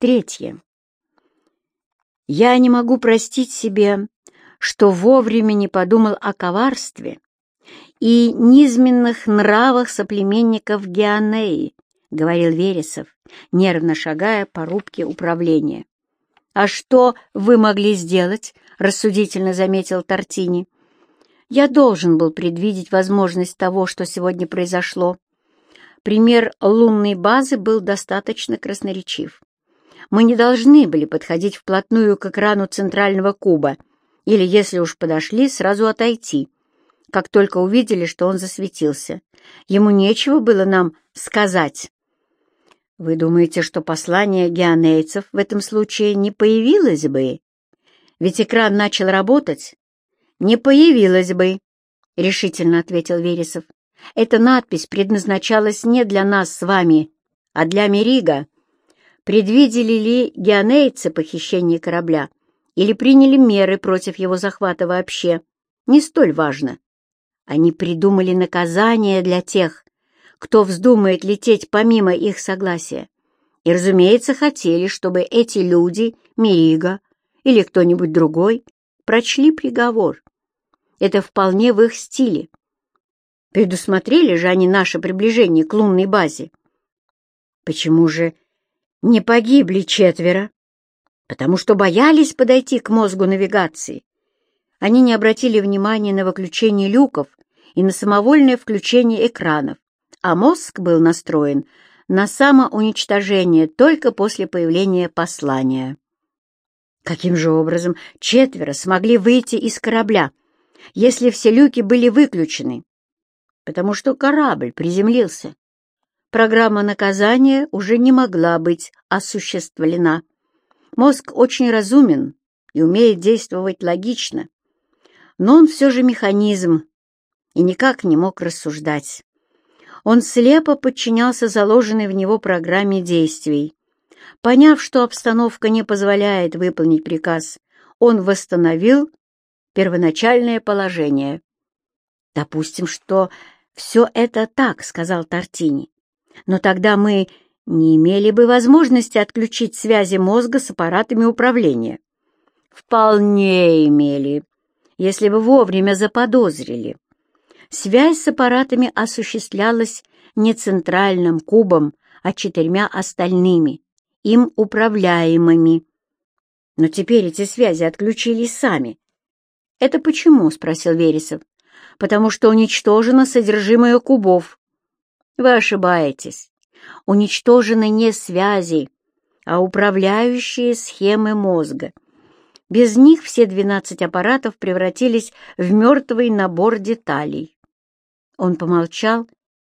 Третье. Я не могу простить себе, что вовремя не подумал о коварстве и низменных нравах соплеменников Геонеи, — говорил Вересов, нервно шагая по рубке управления. «А что вы могли сделать?» — рассудительно заметил Тортини. «Я должен был предвидеть возможность того, что сегодня произошло. Пример лунной базы был достаточно красноречив мы не должны были подходить вплотную к экрану центрального куба, или, если уж подошли, сразу отойти, как только увидели, что он засветился. Ему нечего было нам сказать. Вы думаете, что послание геонейцев в этом случае не появилось бы? Ведь экран начал работать? Не появилось бы, — решительно ответил Вересов. Эта надпись предназначалась не для нас с вами, а для Мерига. Предвидели ли геонейцы похищение корабля или приняли меры против его захвата вообще, не столь важно. Они придумали наказание для тех, кто вздумает лететь помимо их согласия. И, разумеется, хотели, чтобы эти люди, Мирига или кто-нибудь другой, прочли приговор. Это вполне в их стиле. Предусмотрели же они наше приближение к лунной базе. Почему же не погибли четверо, потому что боялись подойти к мозгу навигации. Они не обратили внимания на выключение люков и на самовольное включение экранов, а мозг был настроен на самоуничтожение только после появления послания. Каким же образом четверо смогли выйти из корабля, если все люки были выключены? Потому что корабль приземлился программа наказания уже не могла быть осуществлена. Мозг очень разумен и умеет действовать логично, но он все же механизм и никак не мог рассуждать. Он слепо подчинялся заложенной в него программе действий. Поняв, что обстановка не позволяет выполнить приказ, он восстановил первоначальное положение. «Допустим, что все это так», — сказал Тортини но тогда мы не имели бы возможности отключить связи мозга с аппаратами управления. Вполне имели, если бы вовремя заподозрили. Связь с аппаратами осуществлялась не центральным кубом, а четырьмя остальными, им управляемыми. Но теперь эти связи отключились сами. «Это почему?» — спросил Вересов. «Потому что уничтожено содержимое кубов, вы ошибаетесь. Уничтожены не связи, а управляющие схемы мозга. Без них все 12 аппаратов превратились в мертвый набор деталей. Он помолчал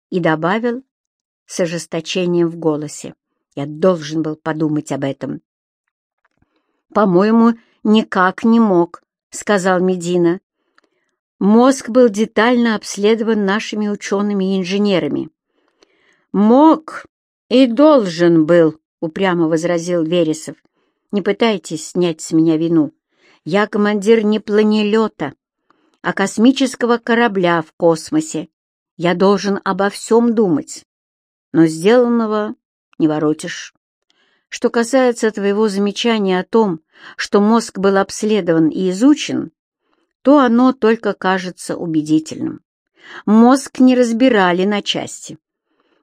и добавил с ожесточением в голосе. Я должен был подумать об этом. «По-моему, никак не мог», — сказал Медина. Мозг был детально обследован нашими учеными и инженерами. «Мог и должен был», — упрямо возразил Вересов. «Не пытайтесь снять с меня вину. Я командир не планелета, а космического корабля в космосе. Я должен обо всем думать. Но сделанного не воротишь. Что касается твоего замечания о том, что мозг был обследован и изучен, то оно только кажется убедительным. Мозг не разбирали на части.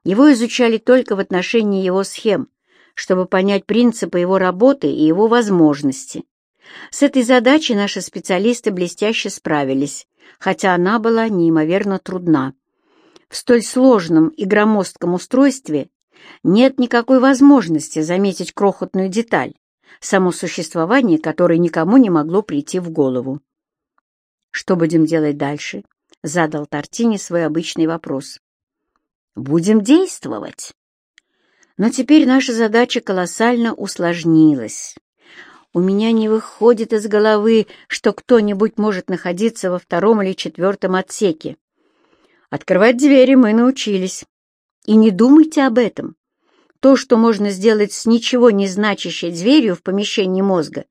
Его изучали только в отношении его схем, чтобы понять принципы его работы и его возможности. С этой задачей наши специалисты блестяще справились, хотя она была неимоверно трудна. В столь сложном и громоздком устройстве нет никакой возможности заметить крохотную деталь, само существование которой никому не могло прийти в голову. «Что будем делать дальше?» — задал Тортини свой обычный вопрос. Будем действовать. Но теперь наша задача колоссально усложнилась. У меня не выходит из головы, что кто-нибудь может находиться во втором или четвертом отсеке. Открывать двери мы научились. И не думайте об этом. То, что можно сделать с ничего не значащей дверью в помещении мозга,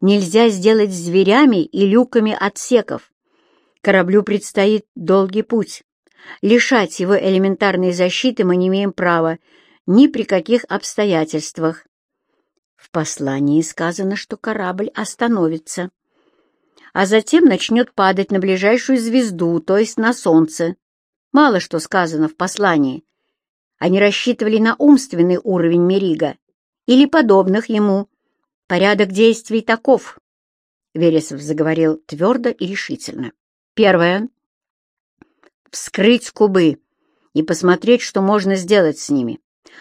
нельзя сделать с дверями и люками отсеков. Кораблю предстоит долгий путь. Лишать его элементарной защиты мы не имеем права ни при каких обстоятельствах. В послании сказано, что корабль остановится, а затем начнет падать на ближайшую звезду, то есть на Солнце. Мало что сказано в послании. Они рассчитывали на умственный уровень Мерига или подобных ему. Порядок действий таков. Вересов заговорил твердо и решительно. Первое. Вскрыть кубы и посмотреть, что можно сделать с ними.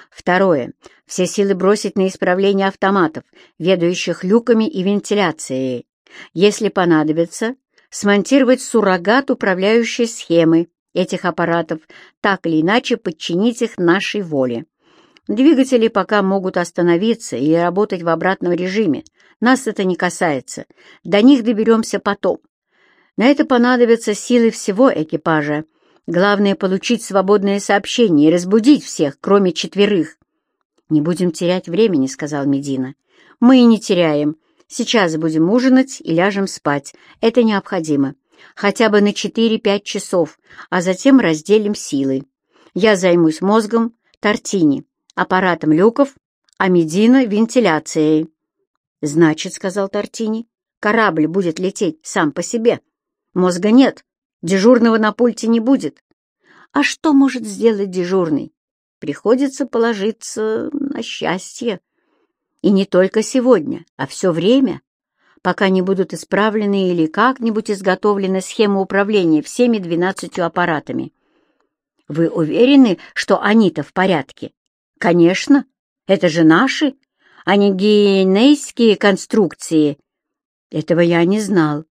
Второе. Все силы бросить на исправление автоматов, ведающих люками и вентиляцией. Если понадобится, смонтировать суррогат управляющей схемы этих аппаратов, так или иначе подчинить их нашей воле. Двигатели пока могут остановиться или работать в обратном режиме. Нас это не касается. До них доберемся потом. На это понадобятся силы всего экипажа, Главное — получить свободное сообщение и разбудить всех, кроме четверых. «Не будем терять времени», — сказал Медина. «Мы и не теряем. Сейчас будем ужинать и ляжем спать. Это необходимо. Хотя бы на четыре-пять часов, а затем разделим силы. Я займусь мозгом, Тортини, аппаратом люков, а Медина — вентиляцией». «Значит», — сказал Тортини, — «корабль будет лететь сам по себе. Мозга нет, Дежурного на пульте не будет. А что может сделать дежурный? Приходится положиться на счастье. И не только сегодня, а все время, пока не будут исправлены или как-нибудь изготовлены схемы управления всеми двенадцатью аппаратами. Вы уверены, что они-то в порядке? Конечно, это же наши, а не генейские конструкции. Этого я не знал.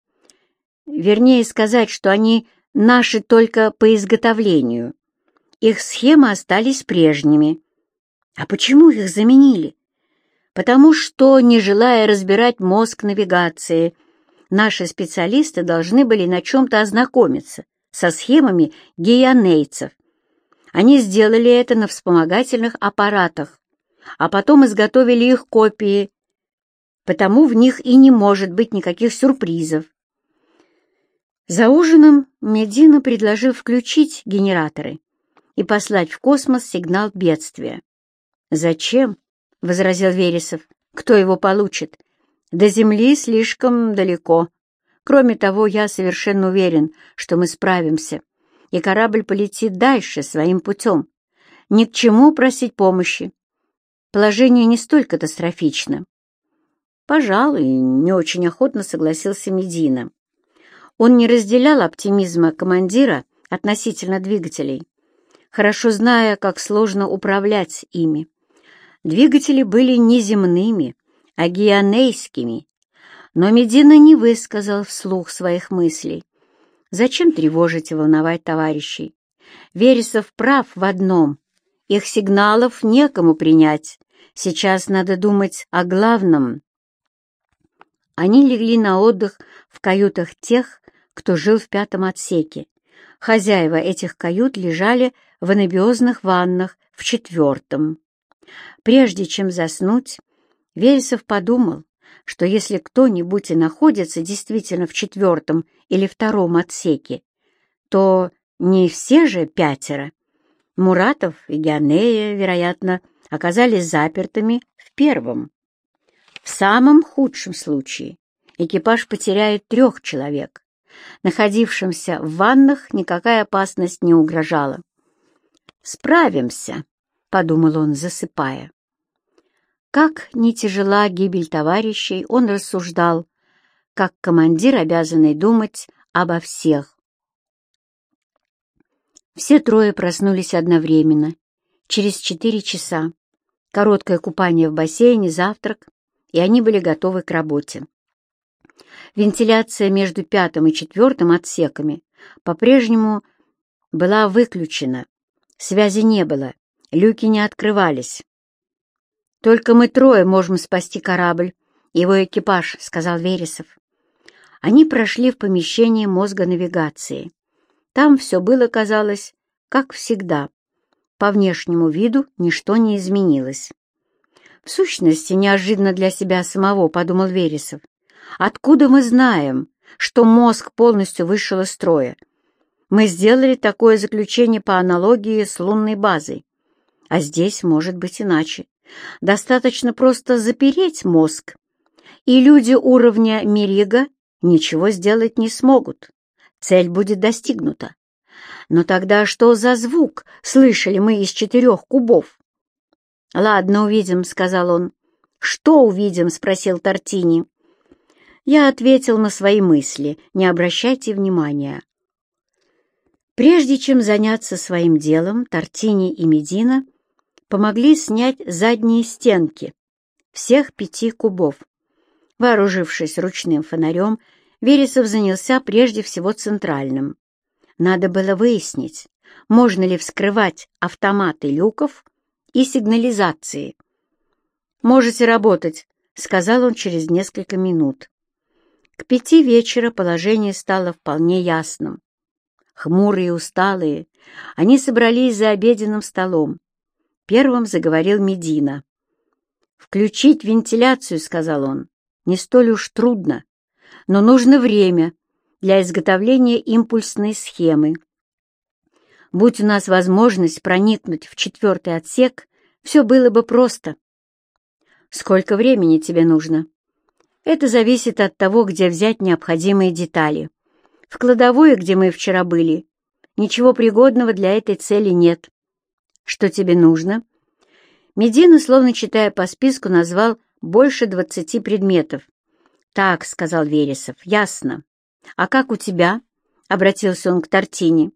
Вернее сказать, что они наши только по изготовлению. Их схемы остались прежними. А почему их заменили? Потому что, не желая разбирать мозг навигации, наши специалисты должны были на чем-то ознакомиться со схемами геонейцев. Они сделали это на вспомогательных аппаратах, а потом изготовили их копии, потому в них и не может быть никаких сюрпризов. За ужином Медина предложил включить генераторы и послать в космос сигнал бедствия. «Зачем?» — возразил Вересов. «Кто его получит? До Земли слишком далеко. Кроме того, я совершенно уверен, что мы справимся, и корабль полетит дальше своим путем. Ни к чему просить помощи. Положение не столь катастрофично». «Пожалуй, не очень охотно согласился Медина. Он не разделял оптимизма командира относительно двигателей, хорошо зная, как сложно управлять ими. Двигатели были не земными, а геонейскими, но Медина не высказал вслух своих мыслей. Зачем тревожить и волновать товарищей? Вересов прав в одном. Их сигналов некому принять. Сейчас надо думать о главном. Они легли на отдых в каютах тех, кто жил в пятом отсеке. Хозяева этих кают лежали в анабиозных ваннах в четвертом. Прежде чем заснуть, Вересов подумал, что если кто-нибудь и находится действительно в четвертом или втором отсеке, то не все же пятеро. Муратов и Геонея, вероятно, оказались запертыми в первом. В самом худшем случае экипаж потеряет трех человек, Находившимся в ваннах никакая опасность не угрожала. «Справимся», — подумал он, засыпая. Как не тяжела гибель товарищей, он рассуждал, как командир, обязанный думать обо всех. Все трое проснулись одновременно, через четыре часа. Короткое купание в бассейне, завтрак, и они были готовы к работе. Вентиляция между пятым и четвертым отсеками по-прежнему была выключена. Связи не было, люки не открывались. «Только мы трое можем спасти корабль, его экипаж», — сказал Вересов. Они прошли в помещение мозга навигации. Там все было, казалось, как всегда. По внешнему виду ничто не изменилось. В сущности, неожиданно для себя самого, подумал Вересов. Откуда мы знаем, что мозг полностью вышел из строя? Мы сделали такое заключение по аналогии с лунной базой. А здесь может быть иначе. Достаточно просто запереть мозг, и люди уровня Мерига ничего сделать не смогут. Цель будет достигнута. Но тогда что за звук слышали мы из четырех кубов? «Ладно, увидим», — сказал он. «Что увидим?» — спросил Тортини. Я ответил на свои мысли. Не обращайте внимания. Прежде чем заняться своим делом, Тортини и Медина помогли снять задние стенки всех пяти кубов. Вооружившись ручным фонарем, Вересов занялся прежде всего центральным. Надо было выяснить, можно ли вскрывать автоматы люков и сигнализации. «Можете работать», — сказал он через несколько минут. Пяти вечера положение стало вполне ясным. Хмурые и усталые, они собрались за обеденным столом. Первым заговорил Медина. «Включить вентиляцию», — сказал он, — «не столь уж трудно, но нужно время для изготовления импульсной схемы. Будь у нас возможность проникнуть в четвертый отсек, все было бы просто. Сколько времени тебе нужно? Это зависит от того, где взять необходимые детали. В кладовой, где мы вчера были, ничего пригодного для этой цели нет. Что тебе нужно? Медина, словно читая по списку, назвал больше двадцати предметов. «Так», — сказал Вересов, — «ясно. А как у тебя?» — обратился он к Тортине.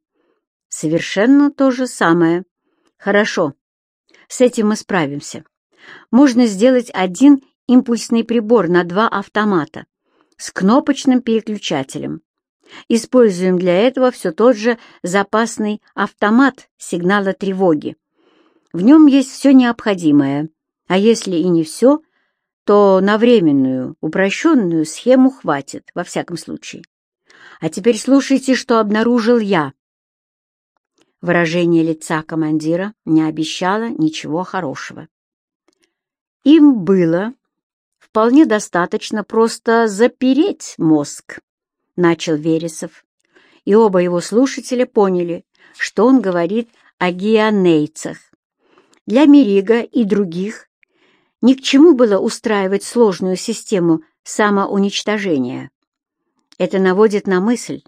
«Совершенно то же самое. Хорошо. С этим мы справимся. Можно сделать один импульсный прибор на два автомата с кнопочным переключателем. Используем для этого все тот же запасный автомат сигнала тревоги. В нем есть все необходимое, а если и не все, то на временную, упрощенную схему хватит, во всяком случае. А теперь слушайте, что обнаружил я. Выражение лица командира не обещало ничего хорошего. Им было вполне достаточно просто запереть мозг, начал Вересов, и оба его слушателя поняли, что он говорит о гианейцах. Для Мерига и других ни к чему было устраивать сложную систему самоуничтожения. Это наводит на мысль,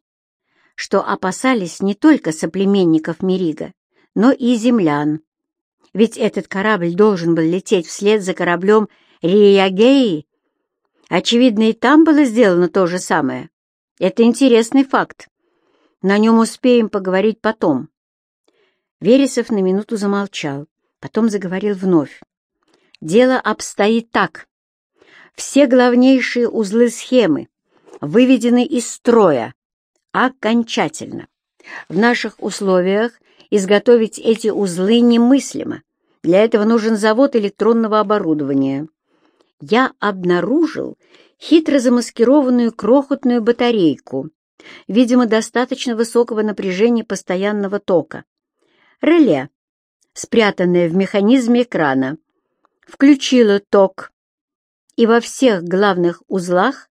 что опасались не только соплеменников Мерига, но и землян. Ведь этот корабль должен был лететь вслед за кораблем Риягеи. Очевидно, и там было сделано то же самое. Это интересный факт. На нем успеем поговорить потом. Вересов на минуту замолчал, потом заговорил вновь. Дело обстоит так. Все главнейшие узлы схемы выведены из строя окончательно. В наших условиях изготовить эти узлы немыслимо. Для этого нужен завод электронного оборудования. Я обнаружил хитро замаскированную крохотную батарейку, видимо, достаточно высокого напряжения постоянного тока. Реле, спрятанное в механизме экрана, включило ток, и во всех главных узлах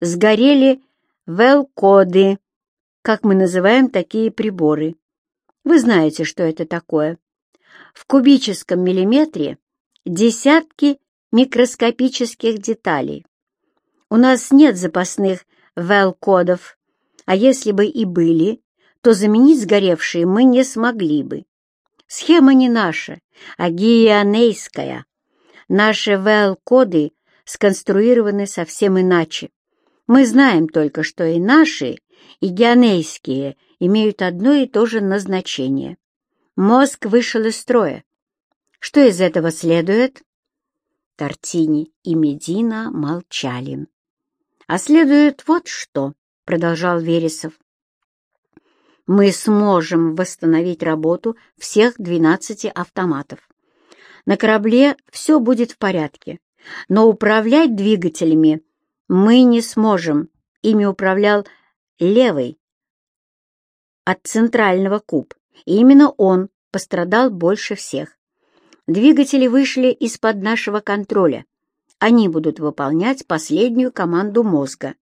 сгорели вел-коды, как мы называем такие приборы. Вы знаете, что это такое. В кубическом миллиметре десятки микроскопических деталей. У нас нет запасных вел-кодов, а если бы и были, то заменить сгоревшие мы не смогли бы. Схема не наша, а гианейская. Наши вел-коды сконструированы совсем иначе. Мы знаем только, что и наши, и геонейские имеют одно и то же назначение. Мозг вышел из строя. Что из этого следует? Тортини и Медина молчали. «А следует вот что», — продолжал Вересов. «Мы сможем восстановить работу всех двенадцати автоматов. На корабле все будет в порядке, но управлять двигателями мы не сможем. Ими управлял левый от центрального куб, и именно он пострадал больше всех. Двигатели вышли из-под нашего контроля. Они будут выполнять последнюю команду мозга.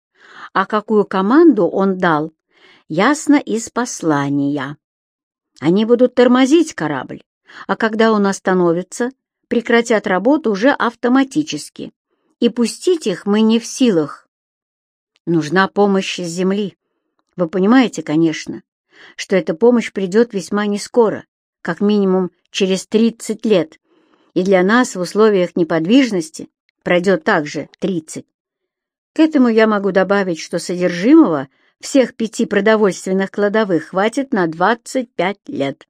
А какую команду он дал, ясно из послания. Они будут тормозить корабль, а когда он остановится, прекратят работу уже автоматически, и пустить их мы не в силах. Нужна помощь с земли. Вы понимаете, конечно, что эта помощь придет весьма нескоро, как минимум через 30 лет, и для нас в условиях неподвижности пройдет также 30. К этому я могу добавить, что содержимого всех пяти продовольственных кладовых хватит на 25 лет.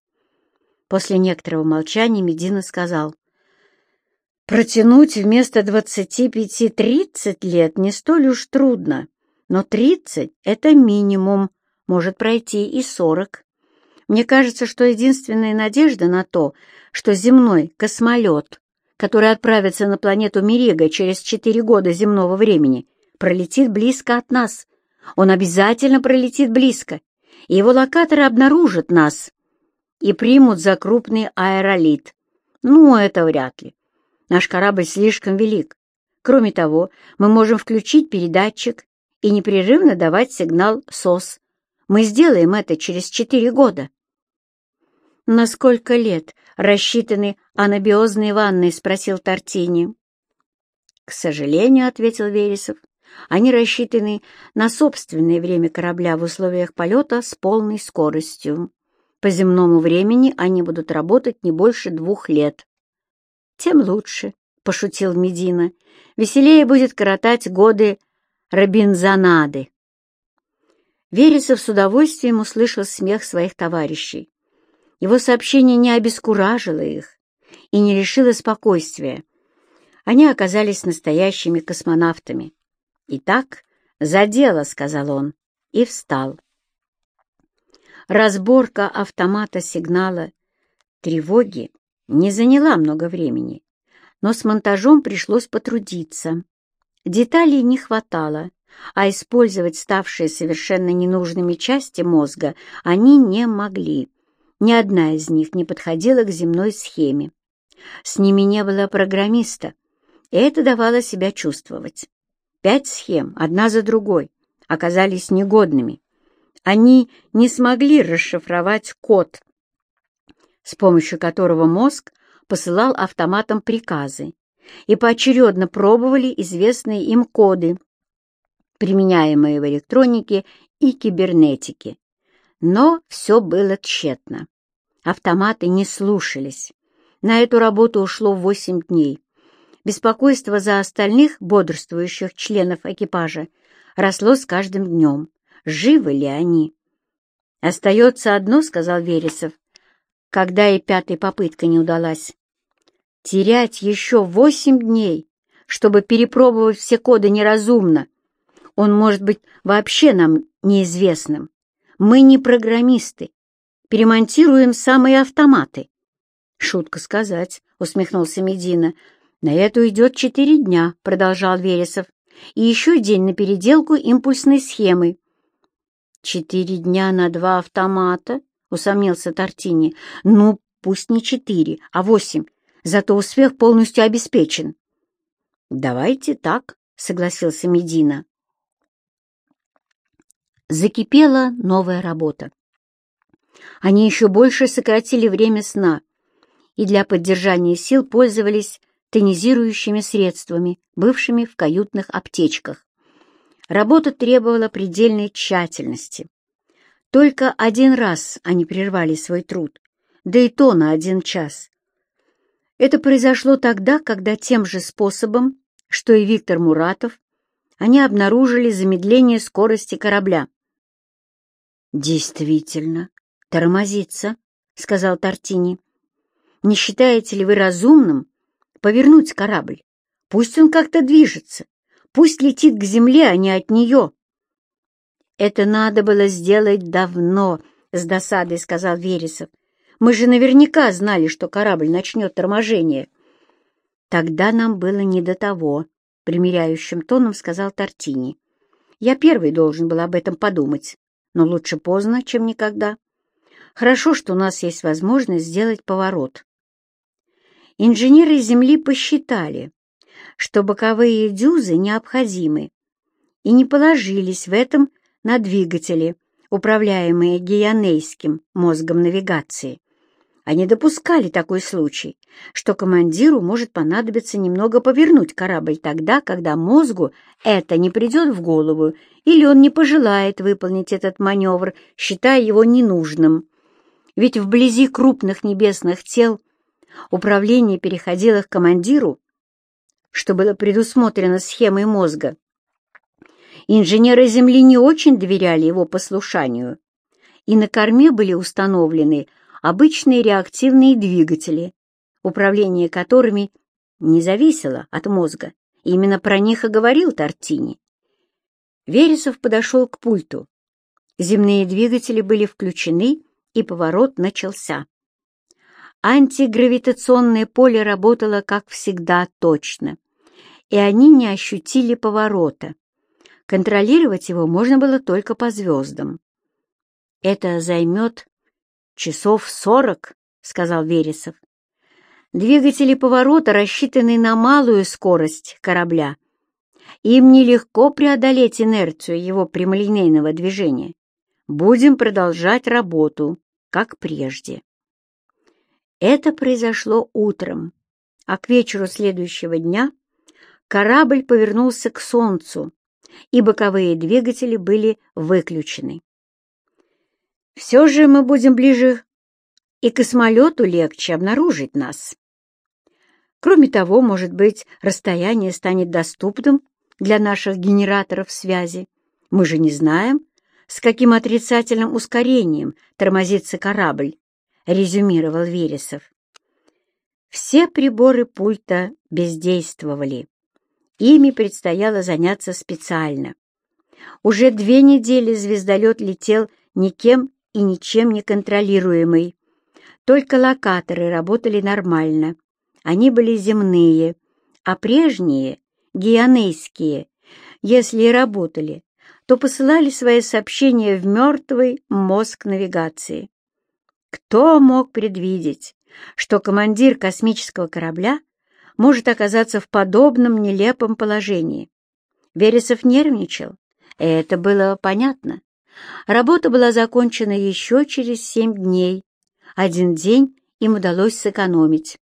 После некоторого молчания Медина сказал, «Протянуть вместо двадцати пяти тридцать лет не столь уж трудно, но тридцать — это минимум, может пройти и сорок. Мне кажется, что единственная надежда на то, что земной космолет, который отправится на планету Мерега через четыре года земного времени, пролетит близко от нас. Он обязательно пролетит близко, и его локаторы обнаружат нас и примут за крупный аэролит. Ну, это вряд ли. Наш корабль слишком велик. Кроме того, мы можем включить передатчик и непрерывно давать сигнал СОС. Мы сделаем это через четыре года. «На сколько лет рассчитаны анабиозные ванны?» — спросил Тортини. «К сожалению», — ответил Вересов, — «они рассчитаны на собственное время корабля в условиях полета с полной скоростью. По земному времени они будут работать не больше двух лет». «Тем лучше», — пошутил Медина. «Веселее будет коротать годы Робинзонады». Вересов с удовольствием услышал смех своих товарищей. Его сообщение не обескуражило их и не лишило спокойствия. Они оказались настоящими космонавтами. «Итак, за дело», — сказал он, и встал. Разборка автомата сигнала тревоги не заняла много времени, но с монтажом пришлось потрудиться. Деталей не хватало, а использовать ставшие совершенно ненужными части мозга они не могли. Ни одна из них не подходила к земной схеме. С ними не было программиста, и это давало себя чувствовать. Пять схем, одна за другой, оказались негодными. Они не смогли расшифровать код, с помощью которого мозг посылал автоматам приказы, и поочередно пробовали известные им коды, применяемые в электронике и кибернетике. Но все было тщетно. Автоматы не слушались. На эту работу ушло восемь дней. Беспокойство за остальных бодрствующих членов экипажа росло с каждым днем. Живы ли они? «Остается одно», — сказал Вересов, когда и пятая попытка не удалась. «Терять еще восемь дней, чтобы перепробовать все коды неразумно. Он может быть вообще нам неизвестным. Мы не программисты. Перемонтируем самые автоматы. Шутка сказать, усмехнулся Медина. На это уйдет четыре дня, продолжал Вересов. И еще день на переделку импульсной схемы. Четыре дня на два автомата? Усомнился Тортини. Ну, пусть не четыре, а восемь. Зато успех полностью обеспечен. Давайте так, согласился Медина закипела новая работа. Они еще больше сократили время сна и для поддержания сил пользовались тонизирующими средствами, бывшими в каютных аптечках. Работа требовала предельной тщательности. Только один раз они прервали свой труд, да и то на один час. Это произошло тогда, когда тем же способом, что и Виктор Муратов, они обнаружили замедление скорости корабля. «Действительно, тормозится», — сказал Тортини. «Не считаете ли вы разумным повернуть корабль? Пусть он как-то движется, пусть летит к земле, а не от нее». «Это надо было сделать давно», — с досадой сказал Вересов. «Мы же наверняка знали, что корабль начнет торможение». «Тогда нам было не до того», — примиряющим тоном сказал Тортини. «Я первый должен был об этом подумать но лучше поздно, чем никогда. Хорошо, что у нас есть возможность сделать поворот. Инженеры Земли посчитали, что боковые дюзы необходимы, и не положились в этом на двигатели, управляемые гианейским мозгом навигации. Они допускали такой случай, что командиру может понадобиться немного повернуть корабль тогда, когда мозгу это не придет в голову, или он не пожелает выполнить этот маневр, считая его ненужным. Ведь вблизи крупных небесных тел управление переходило к командиру, что было предусмотрено схемой мозга. Инженеры Земли не очень доверяли его послушанию, и на корме были установлены обычные реактивные двигатели, управление которыми не зависело от мозга. Именно про них и говорил Тортини. Вересов подошел к пульту. Земные двигатели были включены, и поворот начался. Антигравитационное поле работало, как всегда, точно, и они не ощутили поворота. Контролировать его можно было только по звездам. «Это займет «Часов сорок», — сказал Вересов. «Двигатели поворота рассчитаны на малую скорость корабля. Им нелегко преодолеть инерцию его прямолинейного движения. Будем продолжать работу, как прежде». Это произошло утром, а к вечеру следующего дня корабль повернулся к Солнцу, и боковые двигатели были выключены. Все же мы будем ближе, и космолету легче обнаружить нас. Кроме того, может быть, расстояние станет доступным для наших генераторов связи. Мы же не знаем, с каким отрицательным ускорением тормозится корабль, резюмировал Вересов. Все приборы пульта бездействовали. Ими предстояло заняться специально. Уже две недели звездолет летел никем и ничем не контролируемый. Только локаторы работали нормально. Они были земные, а прежние, геонейские, если и работали, то посылали свои сообщения в мертвый мозг навигации. Кто мог предвидеть, что командир космического корабля может оказаться в подобном нелепом положении? Вересов нервничал, это было понятно. Работа была закончена еще через семь дней. Один день им удалось сэкономить.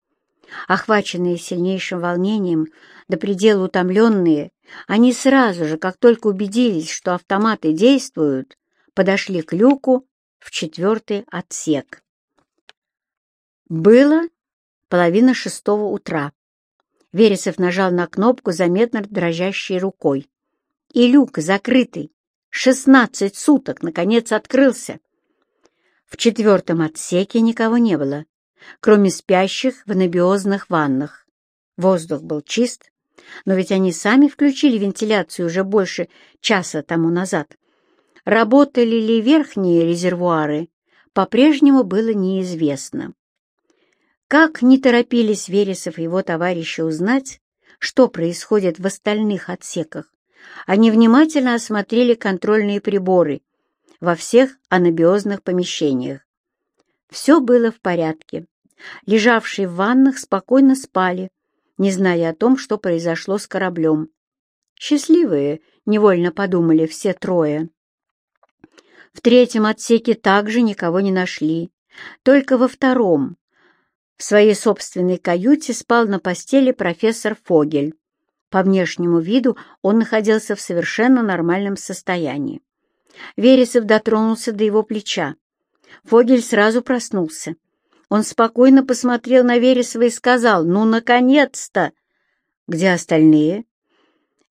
Охваченные сильнейшим волнением, до предела утомленные, они сразу же, как только убедились, что автоматы действуют, подошли к люку в четвертый отсек. Было половина шестого утра. Вересов нажал на кнопку заметно дрожащей рукой. И люк, закрытый, Шестнадцать суток, наконец, открылся. В четвертом отсеке никого не было, кроме спящих в анабиозных ваннах. Воздух был чист, но ведь они сами включили вентиляцию уже больше часа тому назад. Работали ли верхние резервуары, по-прежнему было неизвестно. Как не торопились Вересов и его товарищи узнать, что происходит в остальных отсеках, они внимательно осмотрели контрольные приборы во всех анабиозных помещениях. Все было в порядке. Лежавшие в ваннах спокойно спали, не зная о том, что произошло с кораблем. Счастливые, невольно подумали все трое. В третьем отсеке также никого не нашли. Только во втором, в своей собственной каюте, спал на постели профессор Фогель. По внешнему виду он находился в совершенно нормальном состоянии. Вересов дотронулся до его плеча. Фогель сразу проснулся. Он спокойно посмотрел на Вересова и сказал, «Ну, наконец-то!» «Где остальные?»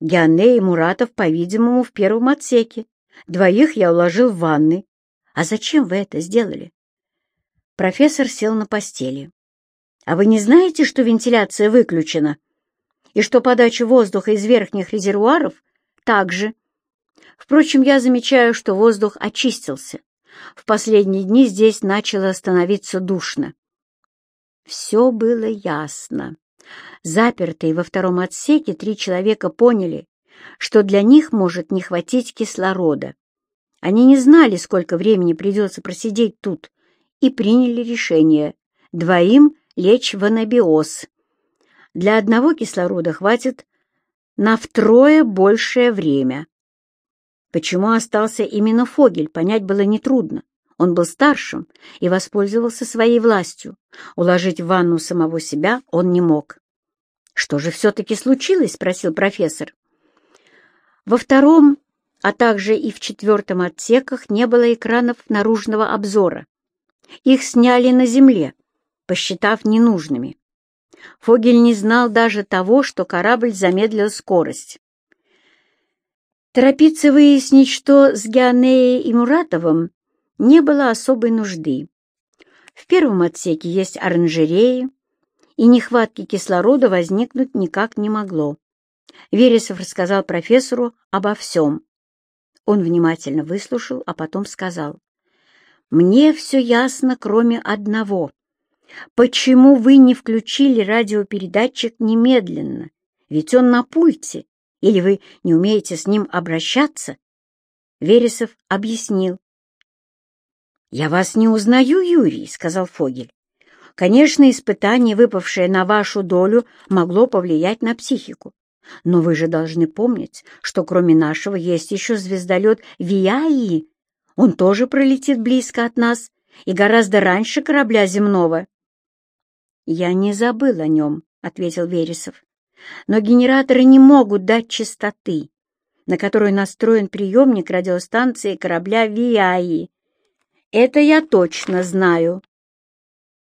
Геоне и Муратов, по-видимому, в первом отсеке. Двоих я уложил в ванны. А зачем вы это сделали? Профессор сел на постели. А вы не знаете, что вентиляция выключена? и что подача воздуха из верхних резервуаров также. Впрочем, я замечаю, что воздух очистился. В последние дни здесь начало становиться душно. Все было ясно. Запертые во втором отсеке три человека поняли, что для них может не хватить кислорода. Они не знали, сколько времени придется просидеть тут, и приняли решение двоим лечь в анабиоз. Для одного кислорода хватит на втрое большее время. Почему остался именно Фогель, понять было нетрудно. Он был старшим и воспользовался своей властью. Уложить в ванну самого себя он не мог. «Что же все-таки случилось?» — спросил профессор. Во втором, а также и в четвертом отсеках не было экранов наружного обзора. Их сняли на земле, посчитав ненужными. Фогель не знал даже того, что корабль замедлил скорость. Торопиться выяснить, что с Геонеей и Муратовым не было особой нужды. В первом отсеке есть оранжереи, и нехватки кислорода возникнуть никак не могло. Вересов рассказал профессору обо всем. Он внимательно выслушал, а потом сказал, «Мне все ясно, кроме одного. Почему вы не включили радиопередатчик немедленно? Ведь он на пульте. Или вы не умеете с ним обращаться?» Вересов объяснил. «Я вас не узнаю, Юрий», — сказал Фогель. «Конечно, испытание, выпавшее на вашу долю, могло повлиять на психику. Но вы же должны помнить, что кроме нашего есть еще звездолет Виаи. Он тоже пролетит близко от нас и гораздо раньше корабля земного». «Я не забыл о нем», — ответил Вересов. «Но генераторы не могут дать частоты, на которую настроен приемник радиостанции корабля Виаи. Это я точно знаю.